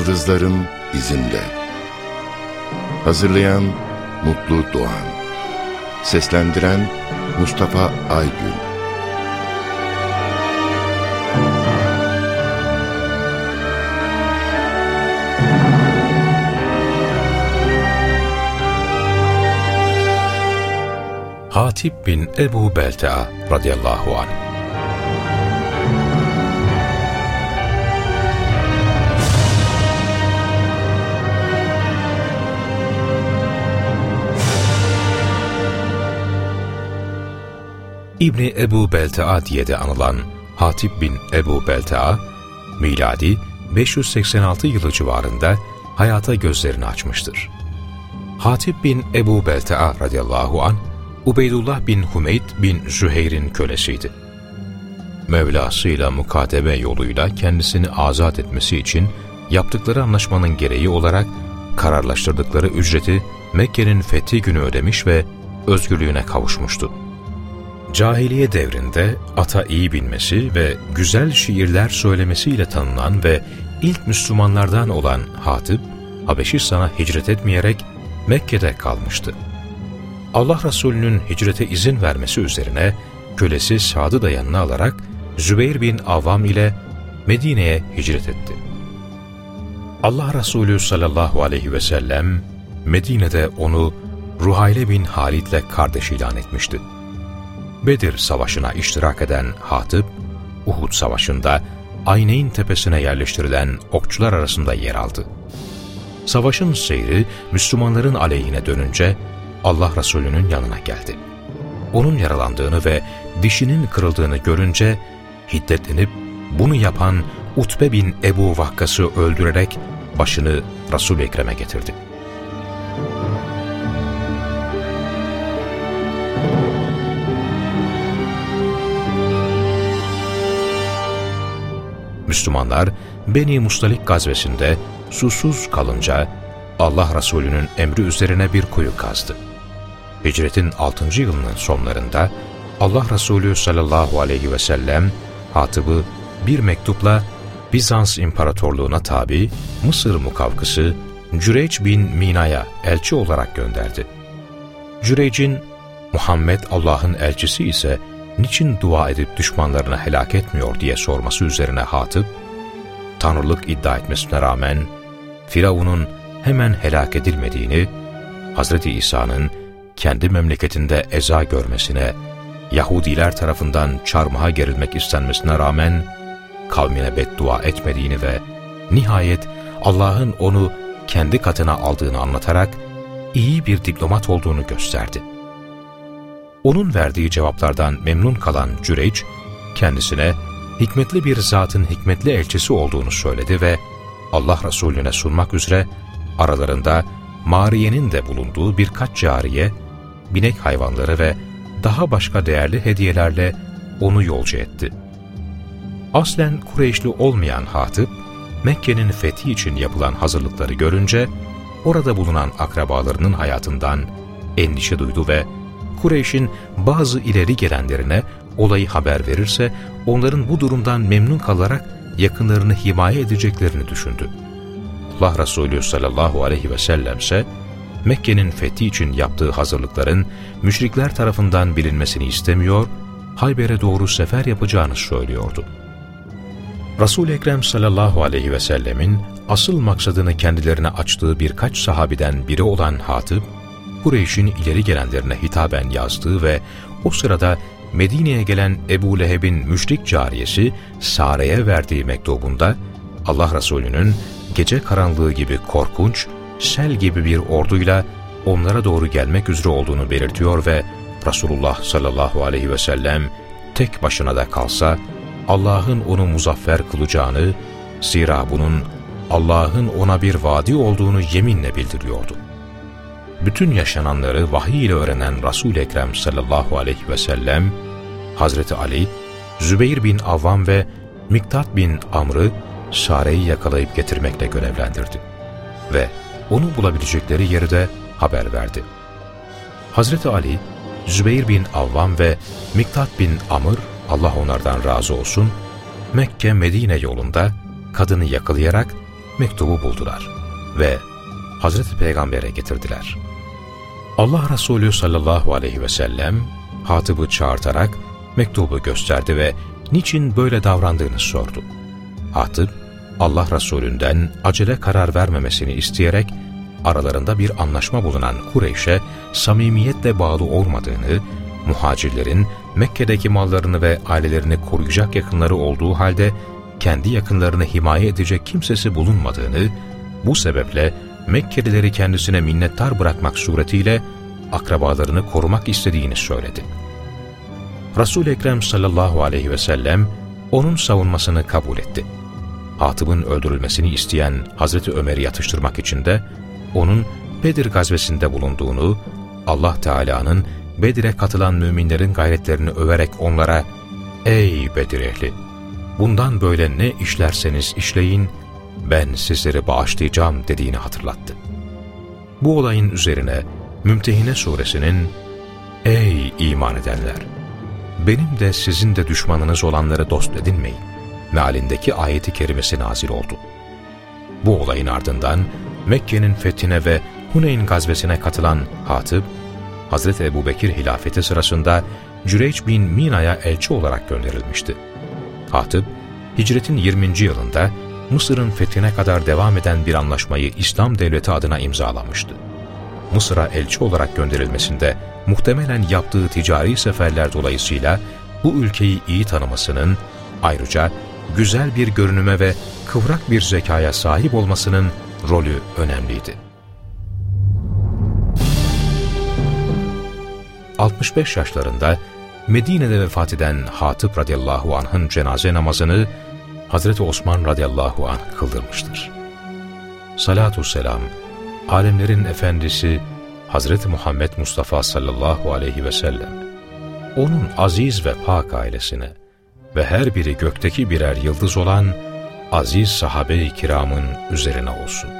Yıldızların izinde. Hazırlayan Mutlu Doğan. Seslendiren Mustafa Aygün. Hatip bin Ebu Belta'a radıyallahu anh İbni Ebu Belta'a diye de anılan Hatip bin Ebu Belta'a, miladi 586 yılı civarında hayata gözlerini açmıştır. Hatip bin Ebu Belta'a radıyallahu an Ubeydullah bin Humeyd bin Züheyr'in kölesiydi. Mevlasıyla mukatebe yoluyla kendisini azat etmesi için yaptıkları anlaşmanın gereği olarak kararlaştırdıkları ücreti Mekke'nin fethi günü ödemiş ve özgürlüğüne kavuşmuştu. Cahiliye devrinde ata iyi binmesi ve güzel şiirler söylemesiyle tanınan ve ilk Müslümanlardan olan Hatip, Habeşistan'a hicret etmeyerek Mekke'de kalmıştı. Allah Resulü'nün hicrete izin vermesi üzerine kölesi Sad'ı da yanına alarak Zübeyir bin Avvam ile Medine'ye hicret etti. Allah Resulü sallallahu aleyhi ve sellem Medine'de onu Ruhayle bin Halid ile kardeş ilan etmişti. Bedir Savaşı'na iştirak eden Hatip, Uhud Savaşı'nda Ayneyn tepesine yerleştirilen okçular arasında yer aldı. Savaşın seyri Müslümanların aleyhine dönünce Allah Resulü'nün yanına geldi. Onun yaralandığını ve dişinin kırıldığını görünce hiddetlenip bunu yapan Utbe bin Ebu Vakkas'ı öldürerek başını Resul-i Ekrem'e getirdi. Müslümanlar Beni Mustalik gazvesinde susuz kalınca Allah Resulü'nün emri üzerine bir kuyu kazdı. Hicretin 6. yılının sonlarında Allah Resulü sallallahu aleyhi ve sellem Hatib'i bir mektupla Bizans İmparatorluğu'na tabi Mısır mukavkısı Cüreyç bin Mina'ya elçi olarak gönderdi. Cüreyç'in Muhammed Allah'ın elçisi ise niçin dua edip düşmanlarını helak etmiyor diye sorması üzerine Hatip, Tanrılık iddia etmesine rağmen Firavun'un hemen helak edilmediğini, Hz. İsa'nın kendi memleketinde eza görmesine, Yahudiler tarafından çarmıha gerilmek istenmesine rağmen kavmine beddua etmediğini ve nihayet Allah'ın onu kendi katına aldığını anlatarak iyi bir diplomat olduğunu gösterdi. Onun verdiği cevaplardan memnun kalan Cüreyç, kendisine hikmetli bir zatın hikmetli elçisi olduğunu söyledi ve Allah Resulüne sunmak üzere aralarında Mariye'nin de bulunduğu birkaç cariye, binek hayvanları ve daha başka değerli hediyelerle onu yolcu etti. Aslen Kureyşli olmayan Hatip, Mekke'nin fethi için yapılan hazırlıkları görünce, orada bulunan akrabalarının hayatından endişe duydu ve Kureyş'in bazı ileri gelenlerine olayı haber verirse onların bu durumdan memnun kalarak yakınlarını himaye edeceklerini düşündü. Allah Resulü sallallahu aleyhi ve sellem ise Mekke'nin fethi için yaptığı hazırlıkların müşrikler tarafından bilinmesini istemiyor, Hayber'e doğru sefer yapacağını söylüyordu. Resul-i Ekrem sallallahu aleyhi ve sellemin asıl maksadını kendilerine açtığı birkaç sahabiden biri olan Hatip, Kureyş'in ileri gelenlerine hitaben yazdığı ve o sırada Medine'ye gelen Ebu Leheb'in müşrik cariyesi Sare'ye verdiği mektubunda Allah Resulü'nün gece karanlığı gibi korkunç, sel gibi bir orduyla onlara doğru gelmek üzere olduğunu belirtiyor ve Resulullah sallallahu aleyhi ve sellem tek başına da kalsa Allah'ın onu muzaffer kılacağını, zira bunun Allah'ın ona bir vadi olduğunu yeminle bildiriyordu bütün yaşananları vahiy ile öğrenen Resul-i Ekrem sallallahu aleyhi ve sellem, Hazreti Ali, Zübeyir bin Avvam ve Miktat bin Amr'ı Sare'yi yakalayıp getirmekle görevlendirdi. Ve onu bulabilecekleri yeri de haber verdi. Hazreti Ali, Zübeyir bin Avvam ve Miktat bin Amr, Allah onlardan razı olsun, Mekke-Medine yolunda kadını yakalayarak mektubu buldular ve Hazreti Peygamber'e getirdiler. Allah Resulü sallallahu aleyhi ve sellem Hatib'i çağırtarak mektubu gösterdi ve niçin böyle davrandığını sordu. Hatip, Allah Resulünden acele karar vermemesini isteyerek aralarında bir anlaşma bulunan Kureyş'e samimiyetle bağlı olmadığını, muhacirlerin Mekke'deki mallarını ve ailelerini koruyacak yakınları olduğu halde kendi yakınlarını himaye edecek kimsesi bulunmadığını, bu sebeple Mekkelileri kendisine minnettar bırakmak suretiyle akrabalarını korumak istediğini söyledi. resul Ekrem sallallahu aleyhi ve sellem onun savunmasını kabul etti. Hatib'in öldürülmesini isteyen Hazreti Ömer'i yatıştırmak için de onun Bedir gazvesinde bulunduğunu, Allah Teala'nın Bedir'e katılan müminlerin gayretlerini överek onlara ''Ey Bedir ehli! Bundan böyle ne işlerseniz işleyin, ben sizleri bağışlayacağım.'' dediğini hatırlattı. Bu olayın üzerine Mümtehine suresinin ''Ey iman edenler! Benim de sizin de düşmanınız olanları dost edinmeyin.'' mealindeki ayeti kerimesi nazil oldu. Bu olayın ardından Mekke'nin fethine ve Huneyn gazvesine katılan Hatip, Hazreti Ebu Bekir hilafeti sırasında Cüreyç bin Mina'ya elçi olarak gönderilmişti. Hatip, hicretin 20. yılında Mısır'ın fethine kadar devam eden bir anlaşmayı İslam Devleti adına imzalamıştı. Mısır'a elçi olarak gönderilmesinde muhtemelen yaptığı ticari seferler dolayısıyla bu ülkeyi iyi tanımasının, ayrıca güzel bir görünüme ve kıvrak bir zekaya sahip olmasının rolü önemliydi. 65 yaşlarında Medine'de vefat eden Hatip radıyallahu anh'ın cenaze namazını Hazreti Osman radıyallahu anh kıldırmıştır. Salatu selam, alemlerin efendisi Hazreti Muhammed Mustafa sallallahu aleyhi ve sellem, onun aziz ve pak ailesine ve her biri gökteki birer yıldız olan aziz sahabe-i kiramın üzerine olsun.